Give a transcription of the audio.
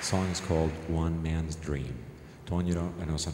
song is called One Man's Dream. Tonjiro and Osa